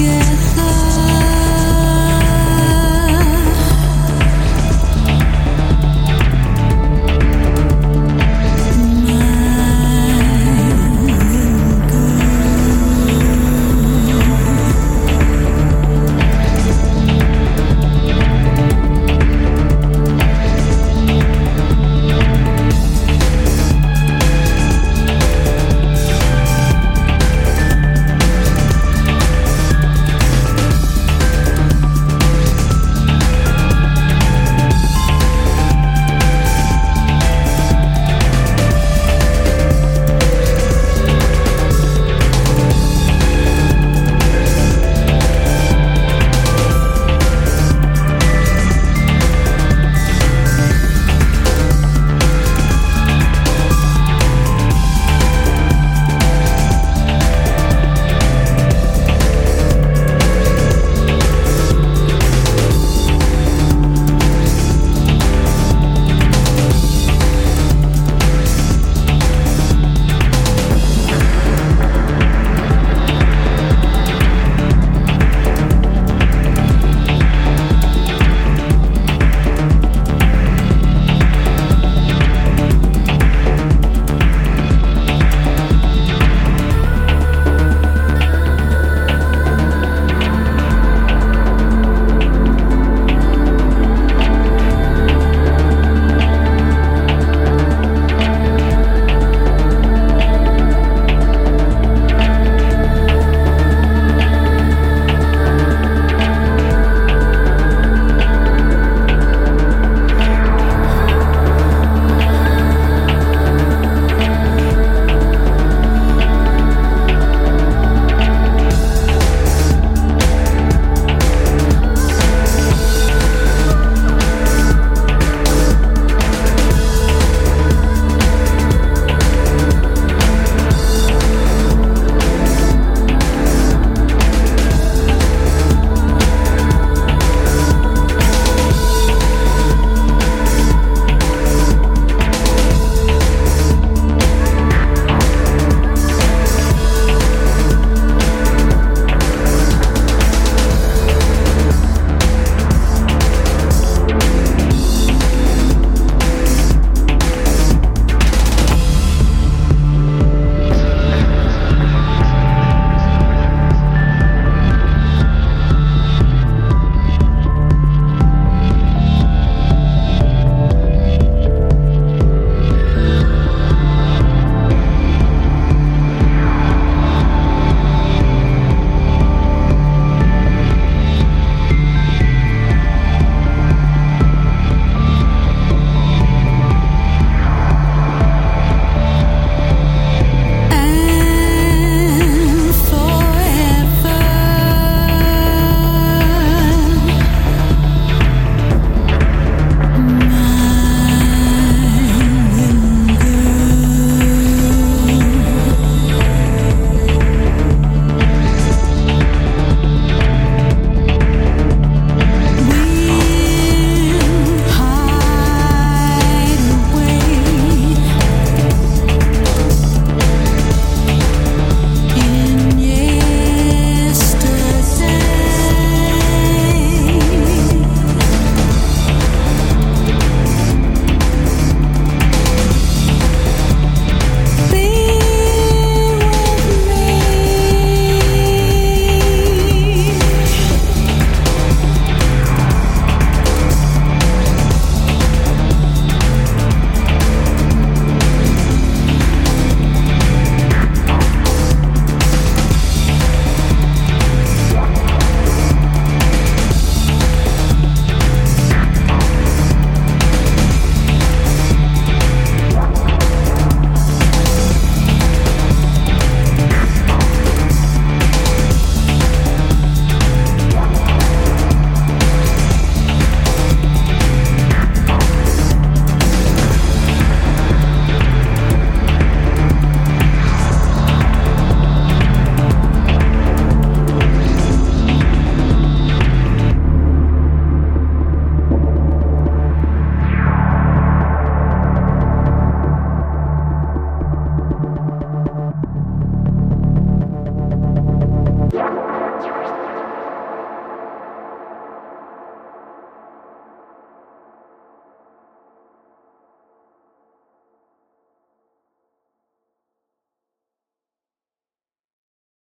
forget